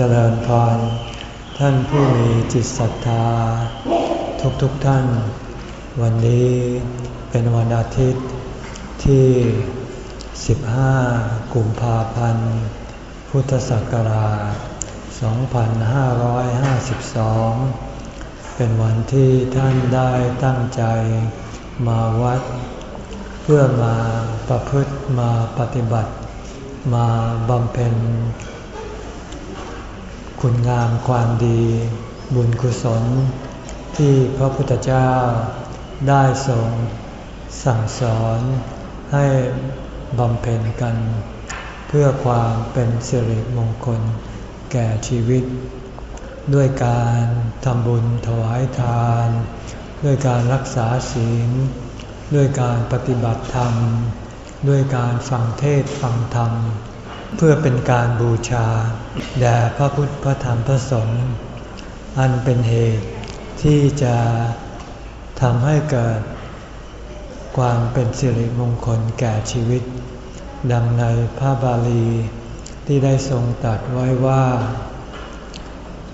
เจริญพร ท่านผู้มีจิตศรัทธา ทุกๆทท่าน วันนี้เป็นวันอาทิตย์ที่ 15 กุมภาพันธ์ พุทธศักราช 2552 เป็นวันที่ท่านได้ตั้งใจมาวัด เพื่อมาประพฤติมาปฏิบัติ มาบำเพ็ญ คุณงามความดี บุญกุศล ที่พระพุทธเจ้าได้ทรงสั่งสอนให้บำเพ็ญกัน เพื่อความเป็นสิริมงคลแก่ชีวิต ด้วยการทำบุญถวายทาน ด้วยการรักษาศีล ด้วยการปฏิบัติธรรม ด้วยการฟังเทศฟังธรรม เพื่อเป็นการบูชา แด่พระพุทธพระธรรมพระสงฆ์อันเป็นเหตุที่จะทำให้เกิดความเป็นสิริมงคลแก่ชีวิต ดังในพระบาลีที่ได้ทรงตัดไว้ว่า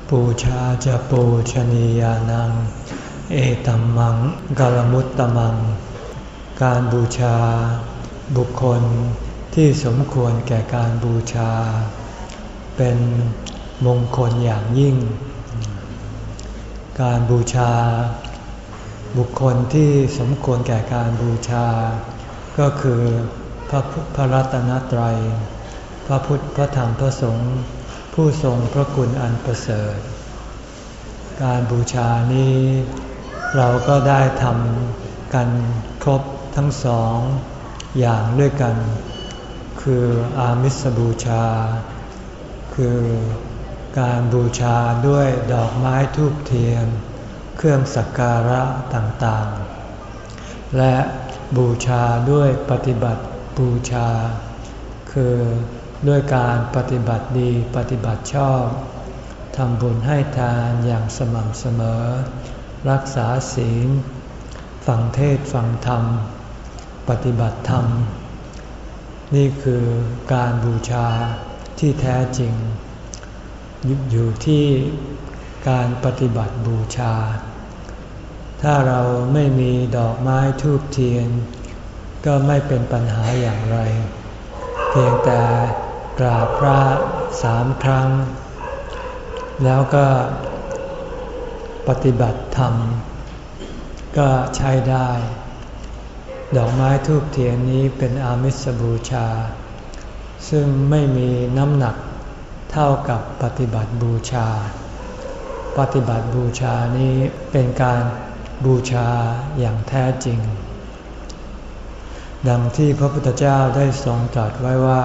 ปูชาจะปูชนียานัง เอตัมมังกลมุตตมัง การบูชา บุคคล ที่สมควรแก่การบูชา เป็นมงคลอย่างยิ่ง การบูชา บุคคลที่สมควรแก่การบูชา ก็คือพระพระรัตนตรัย พระพุทธพระธรรมพระสงฆ์ผู้ทรงพระคุณอันประเสริฐ การบูชานี้เราก็ได้ทำกันครบทั้งสองอย่างด้วยกัน คืออามิสบูชา คือการบูชาด้วยดอกไม้ทูบเทียน เครื่องสักการะต่างๆ และบูชาด้วยปฏิบัติบูชา คือด้วยการปฏิบัติดีปฏิบัติชอบทำบุญให้ทานอย่างสม่ำเสมอ รักษาศีล ฟังเทศฟังธรรม ปฏิบัติธรรม นี่คือการบูชาที่แท้จริง อยู่ที่การปฏิบัติบูชา ถ้าเราไม่มีดอกไม้ทูบเทียน ก็ไม่เป็นปัญหาอย่างไร เพียงแต่กราบพระสามครั้ง แล้วก็ปฏิบัติธรรม ก็ใช้ได้ ดอกไม้ทูบเทียนนี้เป็นอามิสบูชา ซึ่งไม่มีน้ำหนักเท่ากับปฏิบัติบูชา ปฏิบัติบูชานี้เป็นการบูชาอย่างแท้จริง ดังที่พระพุทธเจ้าได้ทรงตรัสไว้ว่า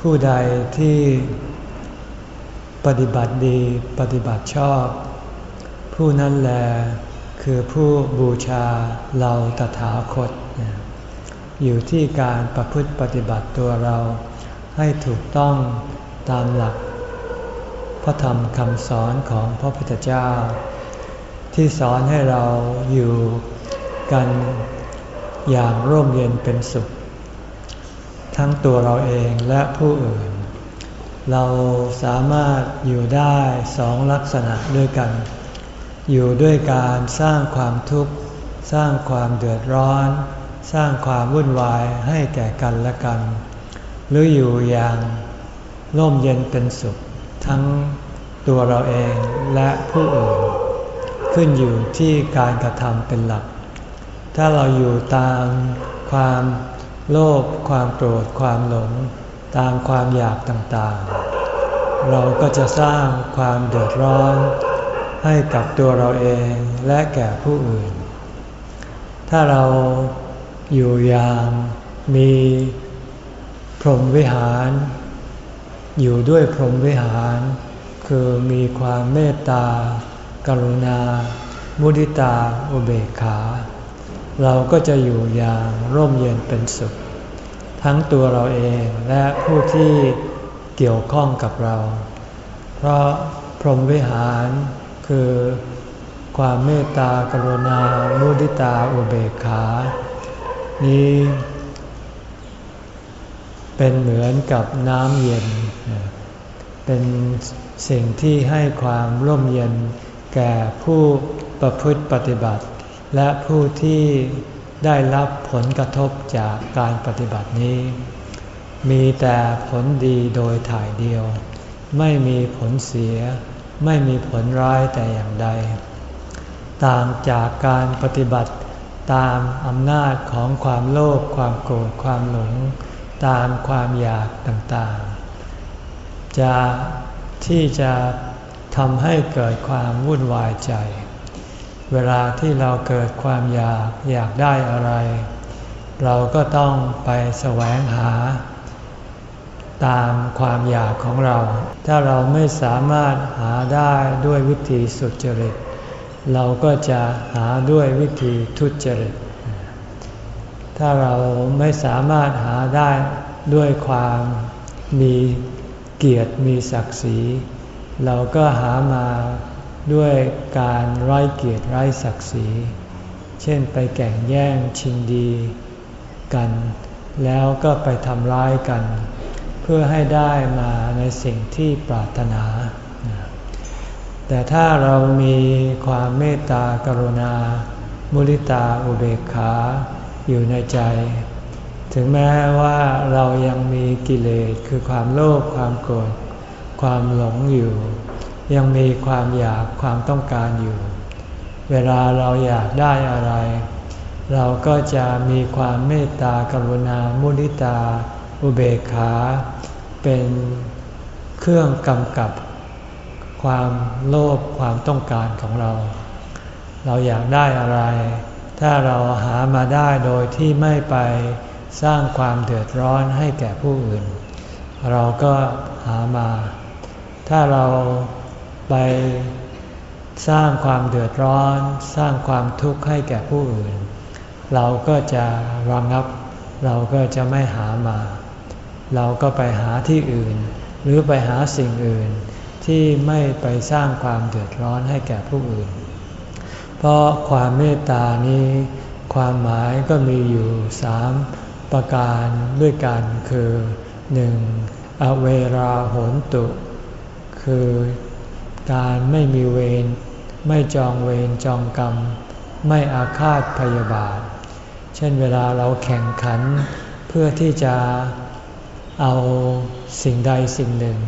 ผู้ใดที่ปฏิบัติดีปฏิบัติชอบ ผู้นั้นแลคือผู้บูชาเราตถาคต อยู่ที่การประพฤติปฏิบัติตัวเรา ให้ถูกต้องตามหลัก พระธรรมคำสอนของพระพุทธเจ้า ที่สอนให้เราอยู่กันอย่างร่มเย็นเป็นสุข ทั้งตัวเราเองและผู้อื่น เราสามารถอยู่ได้สองลักษณะด้วยกัน อยู่ด้วยการสร้างความทุกข์ สร้างความเดือดร้อน สร้างความวุ่นวายให้แก่กันและกัน หรืออยู่อย่างร่มเย็นเป็นสุข ทั้งตัวเราเองและผู้อื่น ขึ้นอยู่ที่การกระทำเป็นหลัก ถ้าเราอยู่ตามความโลภความโกรธความหลง ตามความอยากต่างๆ เราก็จะสร้างความเดือดร้อน ให้กับตัวเราเองและแก่ผู้อื่น ถ้าเรา อยู่อย่างมีพรหมวิหาร อยู่ด้วยพรหมวิหาร คือมีความเมตตา กรุณา มุทิตา อุเบกขา เราก็จะอยู่อย่างร่มเย็นเป็นสุข ทั้งตัวเราเองและผู้ที่เกี่ยวข้องกับเรา เพราะพรหมวิหารคือความเมตตากรุณา มุทิตา อุเบกขา นี้ เป็นเหมือนกับน้ำเย็น เป็นสิ่งที่ให้ความร่มเย็น แก่ผู้ประพฤติปฏิบัติ และผู้ที่ได้รับผลกระทบจากการปฏิบัตินี้ มีแต่ผลดีโดยถ่ายเดียว ไม่มีผลเสีย ไม่มีผลร้ายแต่อย่างใด ต่างจากการปฏิบัติ ตามอำนาจของความโลภความโกรธความหลง ตามความอยากต่างๆ จะที่จะทำให้เกิดความวุ่นวายใจ เวลาที่เราเกิดความอยากอยากได้อะไร เราก็ต้องไปแสวงหา ตามความอยากของเรา ถ้าเราไม่สามารถหาได้ด้วยวิธีสุจริต เราก็จะหาด้วยวิธีทุจริต ถ้าเราไม่สามารถหาได้ด้วยความมีเกียรติมีศักดิ์ศรี เราก็หามาด้วยการไร้เกียรติไร้ศักดิ์ศรี เช่นไปแข่งแย่งชิงดีกัน แล้วก็ไปทำร้ายกัน เพื่อให้ได้มาในสิ่งที่ปรารถนา แต่ถ้าเรามีความเมตตากรุณา มุลิตาอุเบกขาอยู่ในใจ ถึงแม้ว่าเรายังมีกิเลสคือความโลภความโกรธความหลงอยู่ ยังมีความอยากความต้องการอยู่ เวลาเราอยากได้อะไร เราก็จะมีความเมตตากรุณา มุนิตา อุเบกขา เป็นเครื่องกำกับ ความโลภความต้องการของเรา เราอยากได้อะไร ถ้าเราหามาได้โดยที่ไม่ไปสร้างความเดือดร้อนให้แก่ผู้อื่น เราก็หามา ถ้าเราไปสร้างความเดือดร้อน สร้างความทุกข์ให้แก่ผู้อื่น เราก็จะระงับ เราก็จะไม่หามา เราก็ไปหาที่อื่น หรือไปหาสิ่งอื่น ที่ไม่ไปสร้างความเดือดร้อนให้แก่ผู้อื่น เพราะความเมตตานี้ ความหมายก็มีอยู่สามประการด้วยกันคือหนึ่งอเวราโหนตุ คือการไม่มีเวรไม่จองเวรจองกรรม ไม่อาฆาตพยาบาท เช่นเวลาเราแข่งขันเพื่อที่จะเอาสิ่งใดสิ่งหนึ่ง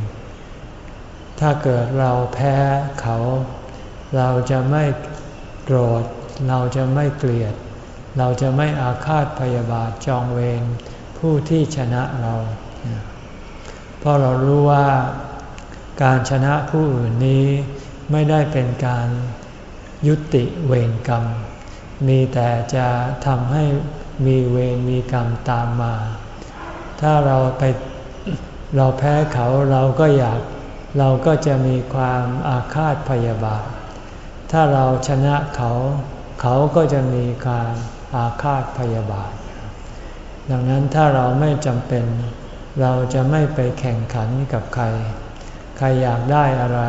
ถ้าเกิดเราแพ้เขา เราจะไม่โกรธ เราจะไม่เกลียด เราจะไม่อาฆาตพยาบาทจองเวรผู้ที่ชนะเรา เพราะเรารู้ว่าการชนะผู้อื่นนี้ไม่ได้เป็นการยุติเวรกรรม มีแต่จะทำให้มีเวรมีกรรมตามมา ถ้าเราไปเราแพ้เขาเราก็อยาก เราก็จะมีความอาฆาตพยาบาท ถ้าเราชนะเขา เขาก็จะมีการอาฆาตพยาบาท ดังนั้นถ้าเราไม่จำเป็น เราจะไม่ไปแข่งขันกับใคร ใครอยากได้อะไร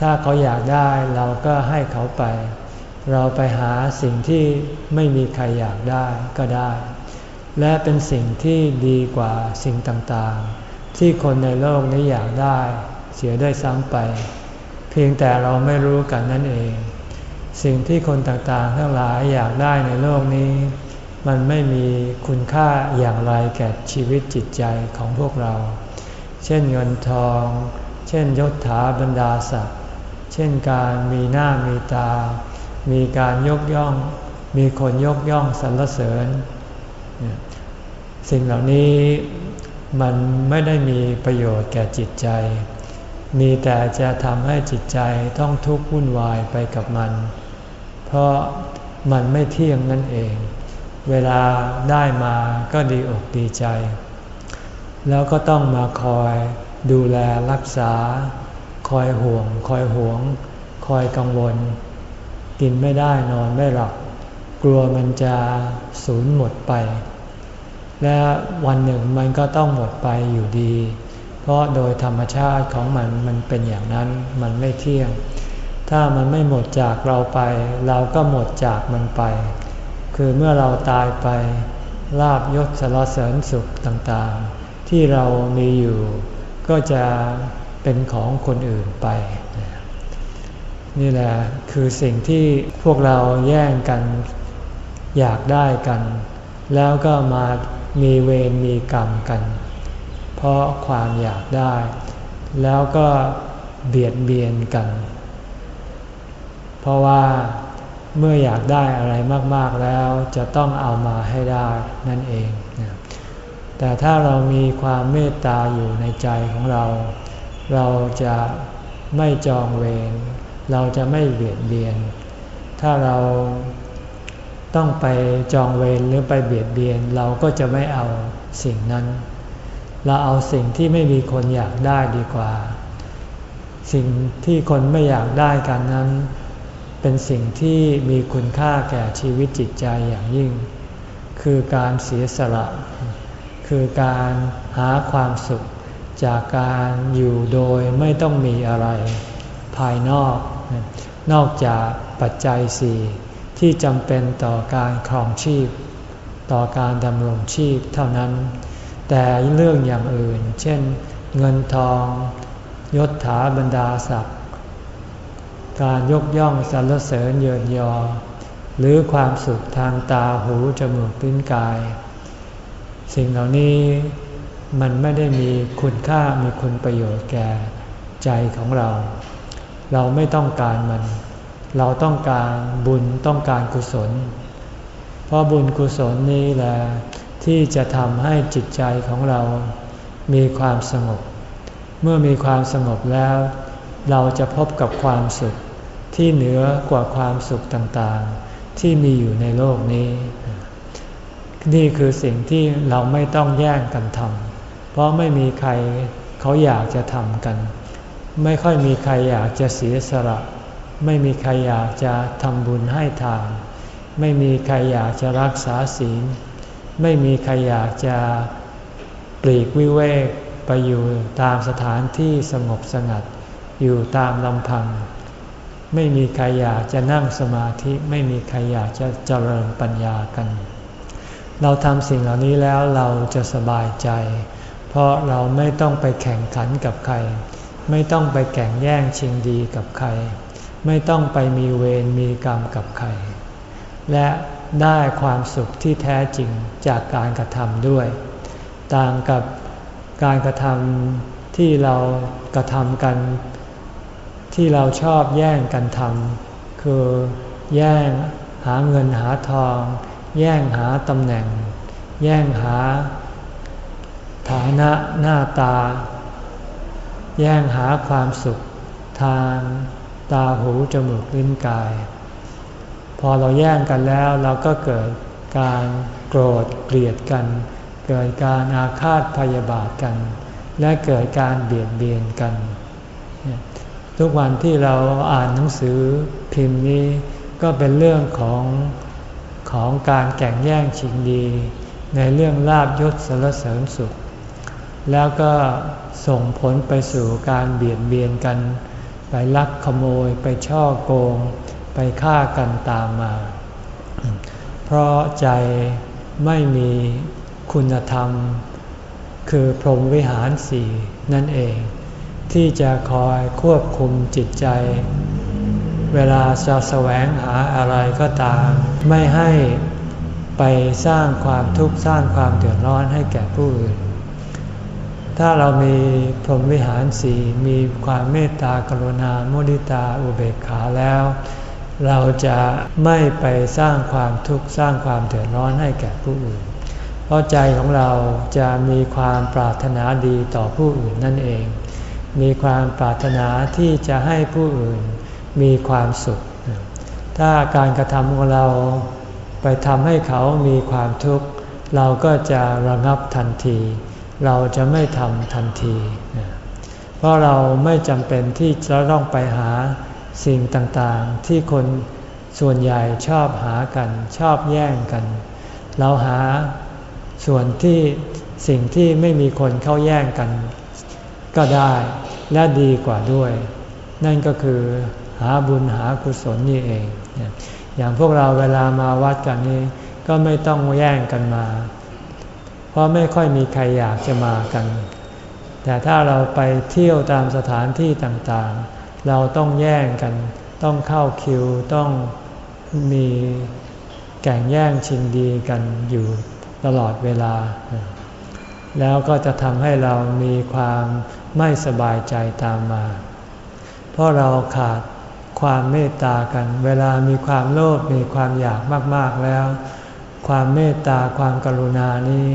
ถ้าเขาอยากได้เราก็ให้เขาไป เราไปหาสิ่งที่ไม่มีใครอยากได้ก็ได้ และเป็นสิ่งที่ดีกว่าสิ่งต่างๆที่คนในโลกนี้อยากได้ สียได้ซ้ำไป เพียงแต่เราไม่รู้กันนั่นเอง สิ่งที่คนต่างๆ ทั้งหลายอยากได้ในโลกนี้ มันไม่มีคุณค่าอย่างไรแก่ชีวิตจิตใจของพวกเรา เช่นเงินทอง เช่นยศถาบรรดาศักดิ์เช่นการมีหน้ามีตา มีการยกย่อง มีคนยกย่องสรรเสริญ สิ่งเหล่านี้มันไม่ได้มีประโยชน์แก่จิตใจ มีแต่จะทำให้จิตใจต้องทุกข์วุ่นวายไปกับมัน เพราะมันไม่เที่ยงนั่นเอง เวลาได้มาก็ดีอกดีใจ แล้วก็ต้องมาคอยดูแลรักษา คอยห่วง คอยห่วง คอยกังวล กินไม่ได้นอนไม่หลับ กลัวมันจะสูญหมดไป และวันหนึ่งมันก็ต้องหมดไปอยู่ดี ราะโดยธรรมชาติของมันมันเป็นอย่างนั้นมันไม่เที่ยง ถ้ามันไม่หมดจากเราไป เราก็หมดจากมันไป คือเมื่อเราตายไปลาบยศสารเสริญสุขต่างๆ ที่เรามีอยู่ ก็จะเป็นของคนอื่นไป นี่แหละคือสิ่งที่พวกเราแย่งกันอยากได้กัน แล้วก็มามีเวรมีกรรมกัน เพราะความอยากได้ แล้วก็เบียดเบียนกัน เพราะว่าเมื่ออยากได้อะไรมากๆแล้วจะต้องเอามาให้ได้นั่นเอง แต่ถ้าเรามีความเมตตาอยู่ในใจของเรา เราจะไม่จองเวร เราจะไม่เบียดเบียน ถ้าเราต้องไปจองเวรหรือไปเบียดเบียน เราก็จะไม่เอาสิ่งนั้น เราเอาสิ่งที่ไม่มีคนอยากได้ดีกว่า สิ่งที่คนไม่อยากได้กันนั้น เป็นสิ่งที่มีคุณค่าแก่ชีวิตจิตใจอย่างยิ่ง คือการเสียสละ คือการหาความสุข จากการอยู่โดยไม่ต้องมีอะไร ภายนอก นอกจากปัจจัยสี่ที่จำเป็นต่อการครองชีพ ต่อการดำรงชีพเท่านั้น แต่เรื่องอย่างอื่น เช่น เงินทอง ยศถาบรรดาศักดิ์การยกย่องสรรเสริญเยินยอ หรือความสุขทางตาหูจมูกลิ้นกาย สิ่งเหล่านี้มันไม่ได้มีคุณค่ามีคุณประโยชน์แก่ใจของเรา เราไม่ต้องการมัน เราต้องการบุญต้องการกุศล เพราะบุญกุศลนี้แหละ ที่จะทำให้จิตใจของเรามีความสงบ เมื่อมีความสงบแล้ว เราจะพบกับความสุขที่เหนือกว่าความสุขต่างๆ ที่มีอยู่ในโลกนี้ นี่คือสิ่งที่เราไม่ต้องแย่งกันทำเพราะไม่มีใครเขาอยากจะทำกัน ไม่ค่อยมีใครอยากจะเสียสละไม่มีใครอยากจะทำบุญให้ทาน ไม่มีใครอยากจะรักษาศีล ไม่มีใครอยากจะปลีกวิเวกไปอยู่ตามสถานที่สงบสงัด อยู่ตามลำพัง ไม่มีใครอยากจะนั่งสมาธิไม่มีใครอยากจะเจริญปัญญากัน เราทำสิ่งเหล่านี้แล้วเราจะสบายใจ เพราะเราไม่ต้องไปแข่งขันกับใคร ไม่ต้องไปแข่งแย่งชิงดีกับใคร ไม่ต้องไปมีเวรมีกรรมกับใคร และ ได้ความสุขที่แท้จริงจากการกระทำด้วย ต่างกับการกระทำที่เรากระทำกัน ที่เราชอบแย่งกันทำคือแย่งหาเงินหาทอง แย่งหาตำแหน่ง แย่งหาฐานะหน้าตา แย่งหาความสุขทางตาหูจมูกลิ้นกาย พอเราแย่งกันแล้วเราก็เกิดการโกรธเกลียดกัน เกิดการอาฆาตพยาบาทกัน และเกิดการเบียดเบียนกัน ทุกวันที่เราอ่านหนังสือพิมพ์นี้ก็เป็นเรื่องของของการแข่งแย่งชิงดี ในเรื่องลาบยศสารเสริญสุข แล้วก็ส่งผลไปสู่การเบียดเบียนกัน ไปลักขโมยไปช่อโกง ฆ่ากันตามมา เพราะใจไม่มีคุณธรรม คือพรหมวิหารสี่นั่นเอง ที่จะคอยควบคุมจิตใจ เวลาจะแสวงหาอะไรก็ตาม ไม่ให้ไปสร้างความทุกข์สร้างความเดือดร้อนให้แก่ผู้อื่น ถ้าเรามีพรหมวิหารสีมีความเมตตากรุณาโมดิตาอุเบกขาแล้ว เราจะไม่ไปสร้างความทุกข์สร้างความเดือดร้อนให้แก่ผู้อื่น เพราะใจของเราจะมีความปรารถนาดีต่อผู้อื่นนั่นเอง มีความปรารถนาที่จะให้ผู้อื่นมีความสุข ถ้าการกระทำของเราไปทำให้เขามีความทุกข์ เราก็จะระงับทันที เราจะไม่ทำทันที เพราะเราไม่จำเป็นที่จะต้องไปหา สิ่งต่างๆ ที่คนส่วนใหญ่ชอบหากัน ชอบแย่งกัน เราหาส่วนที่สิ่งที่ไม่มีคนเข้าแย่งกัน ก็ได้และดีกว่าด้วย นั่นก็คือหาบุญหากุศลนี่เอง อย่างพวกเราเวลามาวัดกันนี้ก็ไม่ต้องแย่งกันมา เพราะไม่ค่อยมีใครอยากจะมากัน แต่ถ้าเราไปเที่ยวตามสถานที่ต่างๆ เราต้องแย่งกัน ต้องเข้าคิวต้องมีแข่งแย่งชิงดีกันอยู่ตลอดเวลา แล้วก็จะทำให้เรามีความไม่สบายใจตามมา เพราะเราขาดความเมตตากัน เวลามีความโลภมีความอยากมากๆแล้ว ความเมตตาความกรุณานี้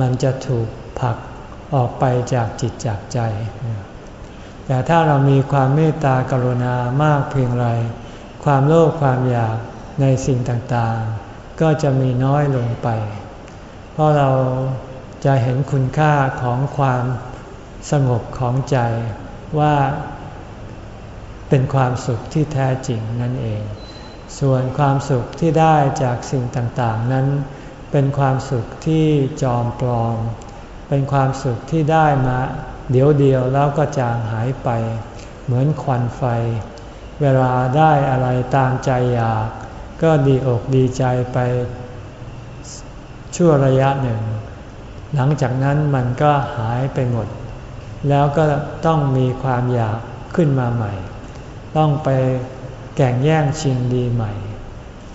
มันจะถูกผลักออกไปจากจิตจากใจ แต่ถ้าเรามีความเมตตากรุณามากเพียงไร ความโลภความอยากในสิ่งต่างๆ ก็จะมีน้อยลงไป เพราะเราจะเห็นคุณค่าของความสงบของใจว่าเป็นความสุขที่แท้จริงนั่นเอง ส่วนความสุขที่ได้จากสิ่งต่างๆ นั้น เป็นความสุขที่จอมปลอม เป็นความสุขที่ได้มา เดี๋ยวเดียวแล้วก็จางหายไป เหมือนควันไฟ เวลาได้อะไรตามใจอยาก ก็ดีอกดีใจไปชั่วระยะหนึ่ง หลังจากนั้นมันก็หายไปหมด แล้วก็ต้องมีความอยากขึ้นมาใหม่ ต้องไปแก่งแย่งชิงดีใหม่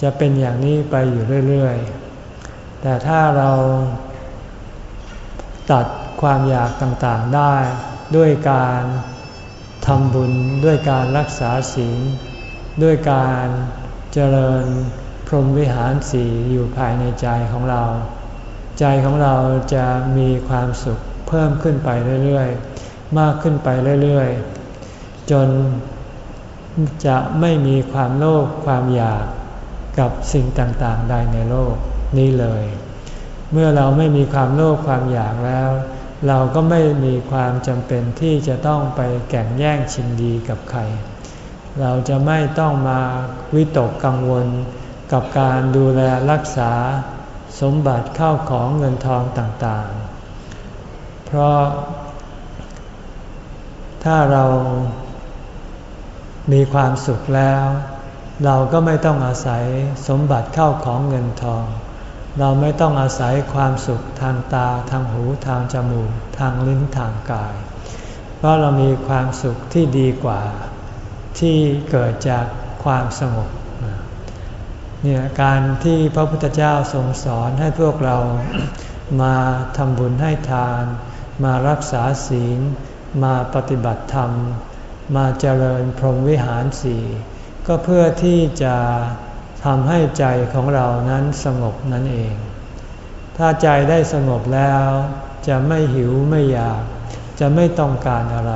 จะเป็นอย่างนี้ไปอยู่เรื่อย ๆ แต่ถ้าเราตัด ความอยากต่างๆได้ ด้วยการทำบุญด้วยการรักษาศีลด้วยการเจริญพรหมวิหารสีอยู่ภายในใจของเรา ใจของเราจะมีความสุขเพิ่มขึ้นไปเรื่อยๆ มากขึ้นไปเรื่อยๆ จนจะไม่มีความโลภความอยากกับสิ่งต่างๆ ใดในโลกนี้เลย เมื่อเราไม่มีความโลภความอยากแล้ว เราก็ไม่มีความจำเป็นที่จะต้องไปแข่งแย่งชิงดีกับใคร เราจะไม่ต้องมาวิตกกังวลกับการดูแลรักษาสมบัติเข้าของเงินทองต่างๆ เพราะ ถ้าเรามีความสุขแล้ว เราก็ไม่ต้องอาศัยสมบัติเข้าของเงินทอง เราไม่ต้องอาศัยความสุขทางตาทางหูทางจมูก ทางลิ้นทางกาย เพราะเรามีความสุขที่ดีกว่า ที่เกิดจากความสงบเนี่ยการที่พระพุทธเจ้าทรงสอนให้พวกเรามาทำบุญให้ทาน มารักษาศีล มาปฏิบัติธรรม มาเจริญพรหมวิหารสี่ก็เพื่อที่จะ ทำให้ใจของเรานั้นสงบนั่นเอง ถ้าใจได้สงบแล้ว จะไม่หิวไม่อยาก จะไม่ต้องการอะไร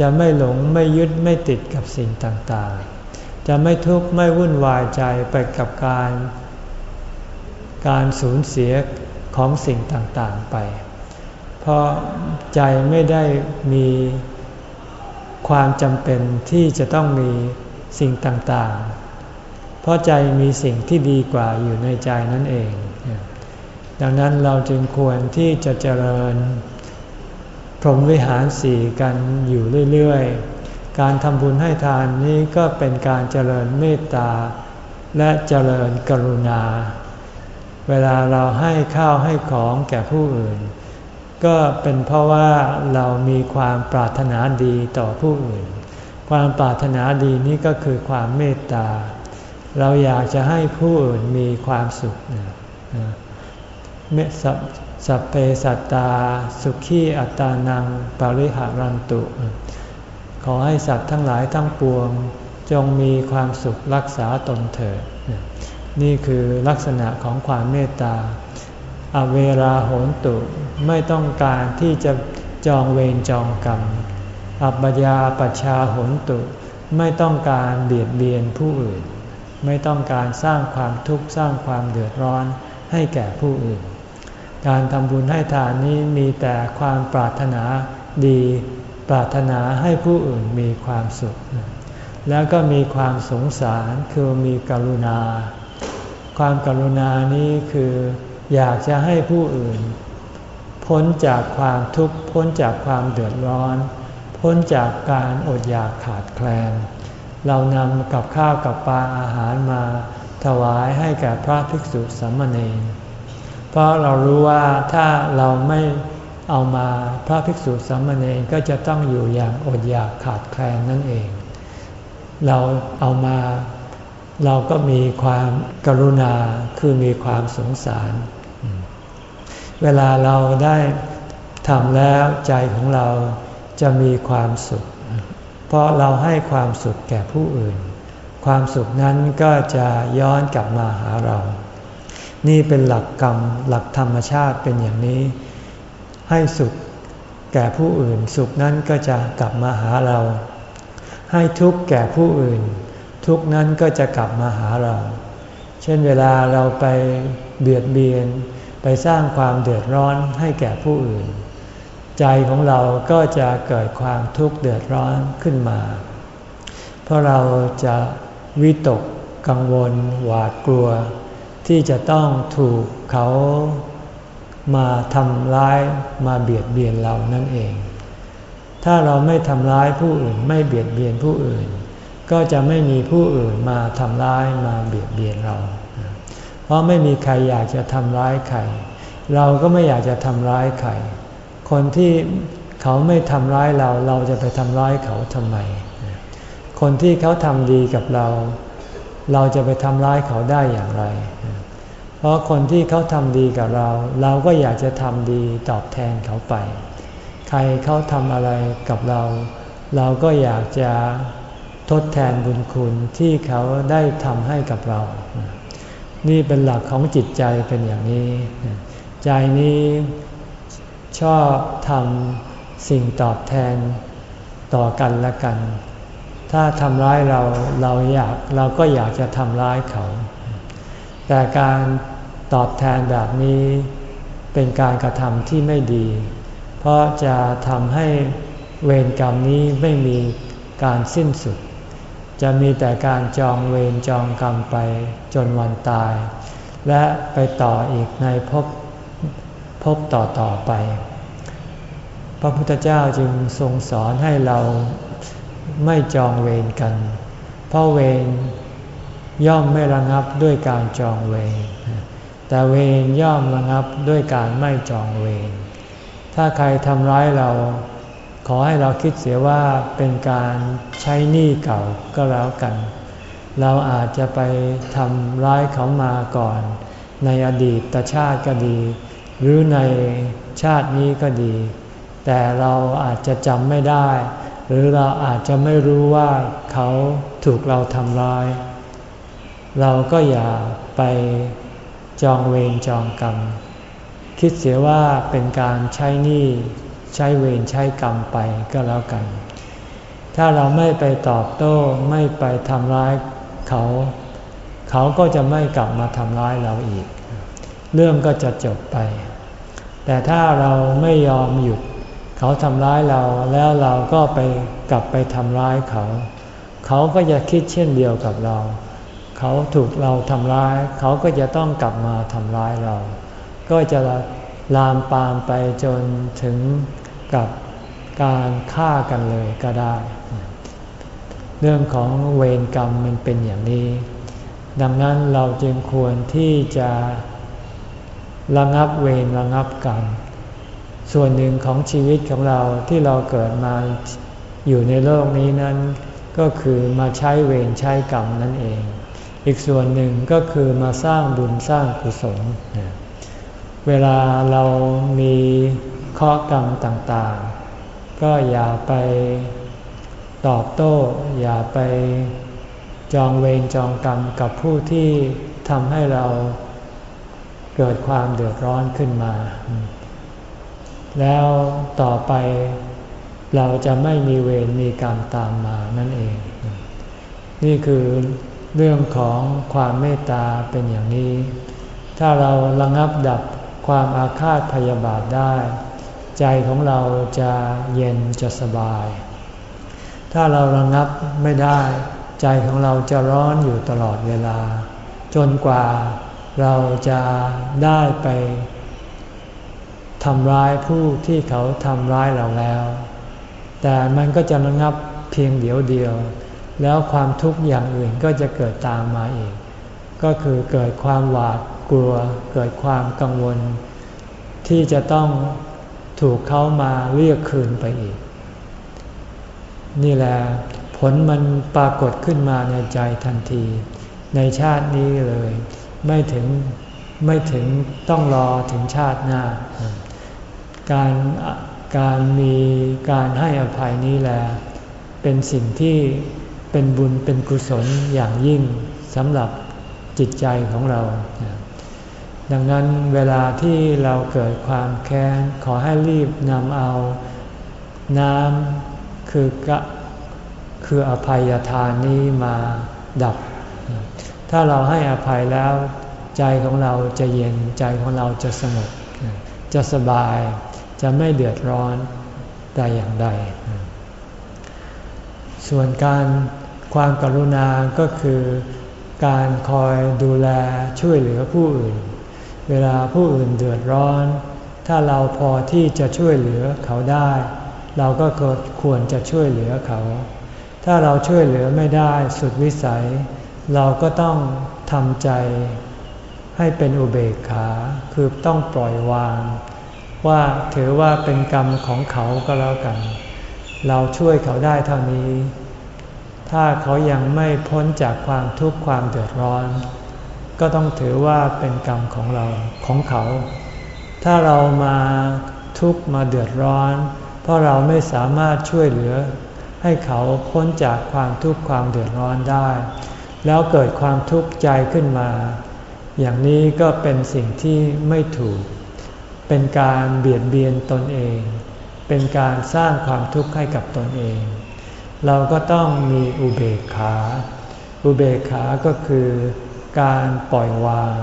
จะไม่หลงไม่ยึดไม่ติดกับสิ่งต่างๆ จะไม่ทุกข์ไม่วุ่นวายใจไปกับการ การสูญเสียของสิ่งต่างๆไป เพราะใจไม่ได้มีความจำเป็นที่จะต้องมีสิ่งต่างๆ ราะใจมีสิ่งที่ดีกว่าอยู่ในใจนั่นเอง ดังนั้นเราจึงควรที่จะเจริญ พรหมวิหารสี่กันอยู่เรื่อยๆ การทำบุญให้ทานนี้ก็เป็นการเจริญเมตตา และเจริญกรุณา เวลาเราให้ข้าวให้ของแก่ผู้อื่น ก็เป็นเพราะว่าเรามีความปรารถนาดีต่อผู้อื่น ความปรารถนาดีนี้ก็คือความเมตตา เราอยากจะให้ผู้อื่นมีความสุขเมสสัพเพสัตตา สุขีอัตานังปริหารันตุ ขอให้สัตว์ทั้งหลายทั้งปวง จงมีความสุขรักษาตนเถิด นี่คือลักษณะของความเมตตา อเวราโหนตุ ไม่ต้องการที่จะจองเวรจองกรรม อัปยาปชาโหนตุ ไม่ต้องการเบียดเบียนผู้อื่น ไม่ต้องการสร้างความทุกข์สร้างความเดือดร้อนให้แก่ผู้อื่น การทำบุญให้ทานนี้มีแต่ความปรารถนาดี ปรารถนาให้ผู้อื่นมีความสุข แล้วก็มีความสงสารคือมีกรุณา ความกรุณานี้คืออยากจะให้ผู้อื่น พ้นจากความทุกข์พ้นจากความเดือดร้อน พ้นจากการอดอยากขาดแคลน เรานำกับข้าวกับปลาอาหารมาถวายให้แก่พระภิกษุสามเณร เพราะเรารู้ว่าถ้าเราไม่เอามาพระภิกษุสามเณรก็จะต้องอยู่อย่างอดอยากขาดแคลนนั่นเอง เราเอามาเราก็มีความกรุณาคือมีความสงสาร เวลาเราได้ทำแล้วใจของเราจะมีความสุข เพราะเราให้ความสุขแก่ผู้อื่น ความสุขนั้นก็จะย้อนกลับมาหาเรา นี่เป็นหลักกรรมหลักธรรมชาติเป็นอย่างนี้ ให้สุขแก่ผู้อื่น สุขนั้นก็จะกลับมาหาเรา ให้ทุกข์แก่ผู้อื่น ทุกข์นั้นก็จะกลับมาหาเรา เช่นเวลาเราไปเบียดเบียน ไปสร้างความเดือดร้อนให้แก่ผู้อื่น ใจของเราก็จะเกิดความทุกข์เดือดร้อนขึ้นมา เพราะเราจะวิตกกังวลหวาดกลัว ที่จะต้องถูกเขามาทำร้ายมาเบียดเบียนเรานั่นเอง ถ้าเราไม่ทำร้ายผู้อื่นไม่เบียดเบียนผู้อื่น ก็จะไม่มีผู้อื่นมาทำร้ายมาเบียดเบียนเรา เพราะไม่มีใครอยากจะทำร้ายใคร เราก็ไม่อยากจะทำร้ายใคร คนที่เขาไม่ทำร้ายเราเราจะไปทำร้ายเขาทำไม คนที่เขาทำดีกับเรา เราจะไปทำร้ายเขาได้อย่างไร เพราะคนที่เขาทำดีกับเรา เราก็อยากจะทำดีตอบแทนเขาไป ใครเขาทำอะไรกับเรา เราก็อยากจะทดแทนบุญคุณที่เขาได้ทำให้กับเรา นี่เป็นหลักของจิตใจเป็นอย่างนี้ ใจนี้ ชอบทำสิ่งตอบแทนต่อกันและกัน ถ้าทำร้ายเราเราอยากเราก็อยากจะทำร้ายเขา แต่การตอบแทนแบบนี้เป็นการกระทำที่ไม่ดี เพราะจะทำให้เวรกรรมนี้ไม่มีการสิ้นสุด จะมีแต่การจองเวรจองกรรมไปจนวันตาย และไปต่ออีกในภพพบต่อต่อไป พระพุทธเจ้าจึงทรงสอนให้เราไม่จองเวรกัน เพราะเวรย่อมไม่ระงับด้วยการจองเวร แต่เวรย่อมระงับด้วยการไม่จองเวร ถ้าใครทำร้ายเรา ขอให้เราคิดเสียว่าเป็นการใช้หนี้เก่าก็แล้วกัน เราอาจจะไปทำร้ายเขามาก่อน ในอดีตชาติก็ดี หรือในชาตินี้ก็ดี แต่เราอาจจะจำไม่ได้ หรือเราอาจจะไม่รู้ว่าเขาถูกเราทำร้าย เราก็อย่าไปจองเวรจองกรรม คิดเสียว่าเป็นการใช้หนี้ใช้เวรใช้กรรมไปก็แล้วกัน ถ้าเราไม่ไปตอบโต้ไม่ไปทำร้ายเขา เขาก็จะไม่กลับมาทำร้ายเราอีก เรื่องก็จะจบไป แต่ถ้าเราไม่ยอมหยุด เขาทำร้ายเราแล้วเราก็ไปกลับไปทำร้ายเขา เขาก็จะคิดเช่นเดียวกับเรา เขาถูกเราทำร้าย เขาก็จะต้องกลับมาทำร้ายเรา ก็จะลามปามไปจนถึงกับการฆ่ากันเลยก็ได้ เรื่องของเวรกรรมมันเป็นอย่างนี้ ดังนั้นเราจึงควรที่จะระงับเวรระงับกรรม ส่วนหนึ่งของชีวิตของเราที่เราเกิดมาอยู่ในโลกนี้นั้น ก็คือมาใช้เวรใช้กรรมนั่นเอง อีกส่วนหนึ่งก็คือมาสร้างบุญสร้างกุศล เวลาเรามีข้อกรรมต่างๆ ก็อย่าไปตอบโต้ อย่าไปจองเวรจองกรรมกับผู้ที่ทำให้เราเกิดความเดือดร้อนขึ้นมา แล้วต่อไปเราจะไม่มีเวรมีกรรมตามมานั่นเอง นี่คือเรื่องของความเมตตาเป็นอย่างนี้ ถ้าเราระงับดับความอาฆาตพยาบาทได้ ใจของเราจะเย็นจะสบาย ถ้าเราระงับไม่ได้ ใจของเราจะร้อนอยู่ตลอดเวลา จนกว่าเราจะได้ไป ทำร้ายผู้ที่เขาทำร้ายเราแล้ว แต่มันก็จะระงับเพียงเดียวเดียว แล้วความทุกข์อย่างอื่นก็จะเกิดตามมาอีก ก็คือเกิดความหวาดกลัว เกิดความกังวล ที่จะต้องถูกเขามาเรียกคืนไปอีก นี่แหละผลมันปรากฏขึ้นมาในใจทันที ในชาตินี้เลย ไม่ถึงไม่ถึงต้องรอถึงชาติหน้า การการมีการให้อภัยนี้แหละเป็นสิ่งที่เป็นบุญเป็นกุศลอย่างยิ่งสำหรับจิตใจของเรา ดังนั้นเวลาที่เราเกิดความแค้นขอให้รีบนำเอาน้ำคือกะคืออภัยทานนี้มาดับ ถ้าเราให้อภัยแล้ว ใจของเราจะเย็นใจของเราจะสงบจะสบาย จะไม่เดือดร้อนแต่อย่างใด ส่วนการความกรุณาก็คือการคอยดูแลช่วยเหลือผู้อื่น เวลาผู้อื่นเดือดร้อน ถ้าเราพอที่จะช่วยเหลือเขาได้ เราก็ควรจะช่วยเหลือเขา ถ้าเราช่วยเหลือไม่ได้สุดวิสัย เราก็ต้องทำใจให้เป็นอุเบกขา คือต้องปล่อยวาง ว่าถือว่าเป็นกรรมของเขาก็แล้วกัน เราช่วยเขาได้เท่านี้ ถ้าเขายังไม่พ้นจากความทุกข์ความเดือดร้อน ก็ต้องถือว่าเป็นกรรมของเราของเขา ถ้าเรามาทุกข์มาเดือดร้อน เพราะเราไม่สามารถช่วยเหลือ ให้เขาพ้นจากความทุกข์ความเดือดร้อนได้ แล้วเกิดความทุกข์ใจขึ้นมา อย่างนี้ก็เป็นสิ่งที่ไม่ถูก เป็นการเบียดเบียนตนเอง เป็นการสร้างความทุกข์ให้กับตนเอง เราก็ต้องมีอุเบกขา อุเบกขาก็คือการปล่อยวาง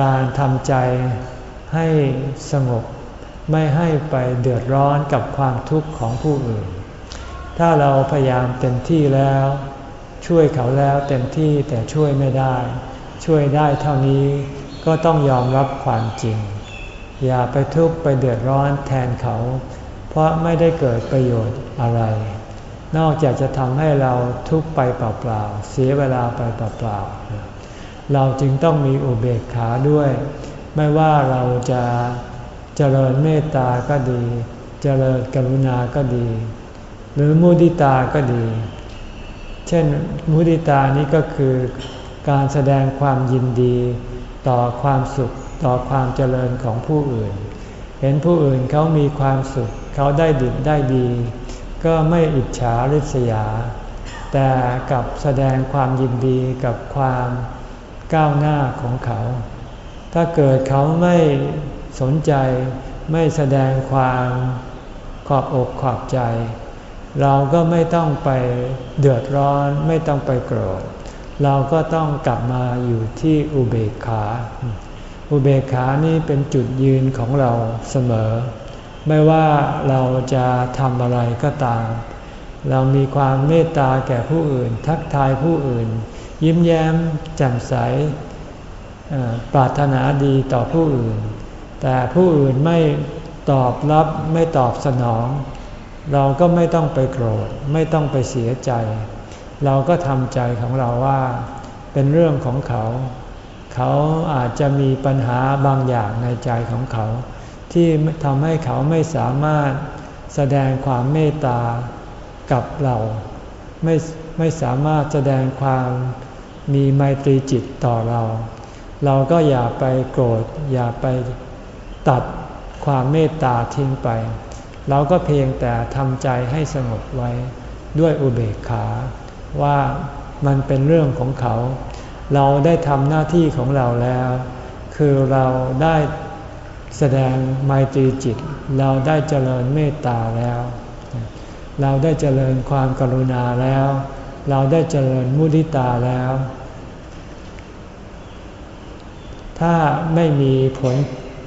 การทำใจให้สงบ ไม่ให้ไปเดือดร้อนกับความทุกข์ของผู้อื่น ถ้าเราพยายามเต็มที่แล้ว ช่วยเขาแล้วเต็มที่แต่ช่วยไม่ได้ ช่วยได้เท่านี้ก็ต้องยอมรับความจริง อย่าไปทุกข์ไปเดือดร้อนแทนเขา เพราะไม่ได้เกิดประโยชน์อะไร นอกจากจะทำให้เราทุกข์ไปเปล่าๆเสียเวลาไปเปล่าๆเราจึงต้องมีอุเบกขาด้วย ไม่ว่าเราจะเจริญเมตตาก็ดีเจริญกรุณาก็ดี หรือมุดิตาก็ดี เช่นมุดิตานี้ก็คือการแสดงความยินดีต่อความสุข ต่อความเจริญของผู้อื่น เห็นผู้อื่นเขามีความสุขเขาได้ดิบได้ดี ก็ไม่อิจฉาริษยา แต่กับแสดงความยินดีกับความก้าวหน้าของเขา ถ้าเกิดเขาไม่สนใจไม่แสดงความขอบอกขอบใจ เราก็ไม่ต้องไปเดือดร้อนไม่ต้องไปโกรธ เราก็ต้องกลับมาอยู่ที่อุเบกขา อุเบกขานี่เป็นจุดยืนของเราเสมอ ไม่ว่าเราจะทำอะไรก็ตาม เรามีความเมตตาแก่ผู้อื่น ทักทายผู้อื่น ยิ้มแย้มแจ่มใสปรารถนาดีต่อผู้อื่น แต่ผู้อื่นไม่ตอบรับไม่ตอบสนอง เราก็ไม่ต้องไปโกรธ ไม่ต้องไปเสียใจ เราก็ทำใจของเราว่า เป็นเรื่องของเขา เขาอาจจะมีปัญหาบางอย่างในใจของเขา ที่ทำให้เขาไม่สามารถแสดงความเมตตากับเรา ไม่ไม่สามารถแสดงความมีไมตรีจิตต่อเรา เราก็อย่าไปโกรธ อย่าไปตัดความเมตตาทิ้งไป เราก็เพียงแต่ทำใจให้สงบไว้ด้วยอุเบกขา ว่ามันเป็นเรื่องของเขา เราได้ทำหน้าที่ของเราแล้ว คือเราได้แสดงไมตรีจิต เราได้เจริญเมตตาแล้ว เราได้เจริญความกรุณาแล้ว เราได้เจริญมุทิตาแล้ว ถ้าไม่มีผล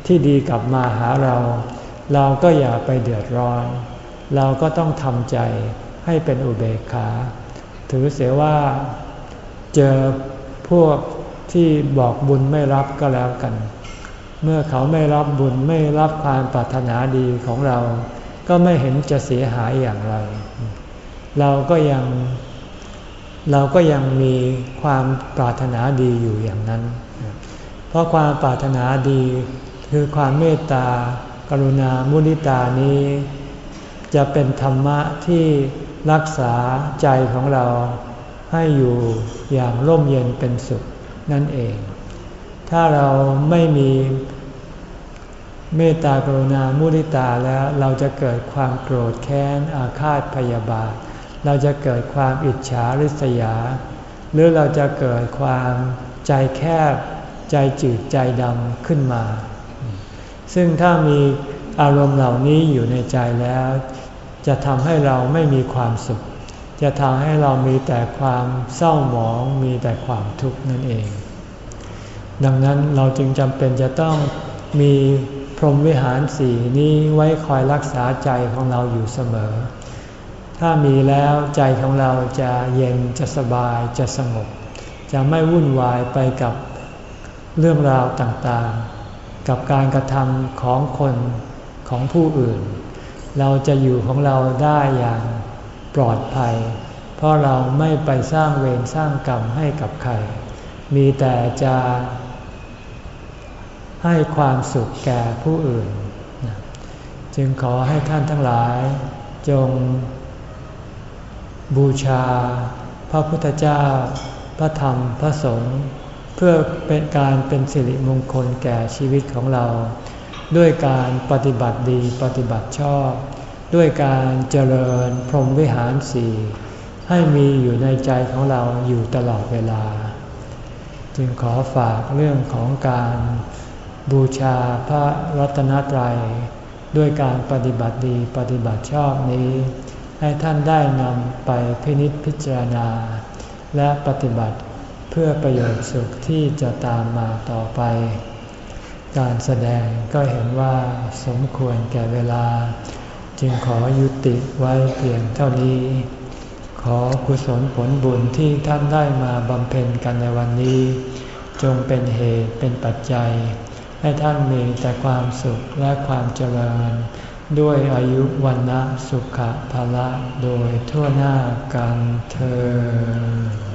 ที่ดีกลับมาหาเรา เราก็อย่าไปเดือดร้อน เราก็ต้องทำใจให้เป็นอุเบกขา ถือเสียว่าเจอ พวกที่บอกบุญไม่รับก็แล้วกัน เมื่อเขาไม่รับบุญไม่รับความปรารถนาดีของเรา ก็ไม่เห็นจะเสียหายอย่างไร เราก็ยัง เราก็ยังมีความปรารถนาดีอยู่อย่างนั้น เพราะความปรารถนาดีคือความเมตตากรุณามุนิตานี้ จะเป็นธรรมะที่รักษาใจของเรา ให้อยู่อย่างร่มเย็นเป็นสุขนั่นเอง ถ้าเราไม่มีเมตตากรุณามุทิตาแล้วเราจะเกิดความโกรธแค้นอาฆาตพยาบาท เราจะเกิดความอิจฉาริษยา หรือเราจะเกิดความใจแคบ ใจจืดใจดำขึ้นมา ซึ่งถ้ามีอารมณ์เหล่านี้อยู่ในใจแล้ว จะทำให้เราไม่มีความสุข จะทำให้เรามีแต่ความเศร้าหมองมีแต่ความทุกข์นั่นเอง ดังนั้นเราจึงจำเป็นจะต้องมีพรหมวิหารสีนี้ไว้คอยรักษาใจของเราอยู่เสมอ ถ้ามีแล้วใจของเราจะเย็นจะสบายจะสงบ จะไม่วุ่นวายไปกับเรื่องราวต่างๆ กับการกระทำของคนของผู้อื่น เราจะอยู่ของเราได้อย่าง ปลอดภัย เพราะเราไม่ไปสร้างเวรสร้างกรรมให้กับใคร มีแต่จะให้ความสุขแก่ผู้อื่น จึงขอให้ท่านทั้งหลาย จง บูชา พระพุทธเจ้า พระธรรมพระสงฆ์เพื่อเป็นการเป็นสิริมงคลแก่ชีวิตของเรา ด้วยการปฏิบัติดีปฏิบัติชอบ ด้วยการเจริญพรหมวิหารสี่ให้มีอยู่ในใจของเราอยู่ตลอดเวลา จึงขอฝากเรื่องของการบูชาพระรัตนตรัย ด้วยการปฏิบัติดีปฏิบัติชอบนี้ ให้ท่านได้นำไปพินิจพิจารณา และปฏิบัติเพื่อประโยชน์สุขที่จะตามมาต่อไป การแสดงก็เห็นว่าสมควรแก่เวลา จึงขอยุติไว้เพียงเท่านี้ ขอกุศลผลบุญที่ท่านได้มาบำเพ็ญกันในวันนี้ จงเป็นเหตุเป็นปัจจัย ให้ท่านมีแต่ความสุขและความเจริญ ด้วยอายุวันนะสุขภาละโดยทั่วหน้ากันเธอ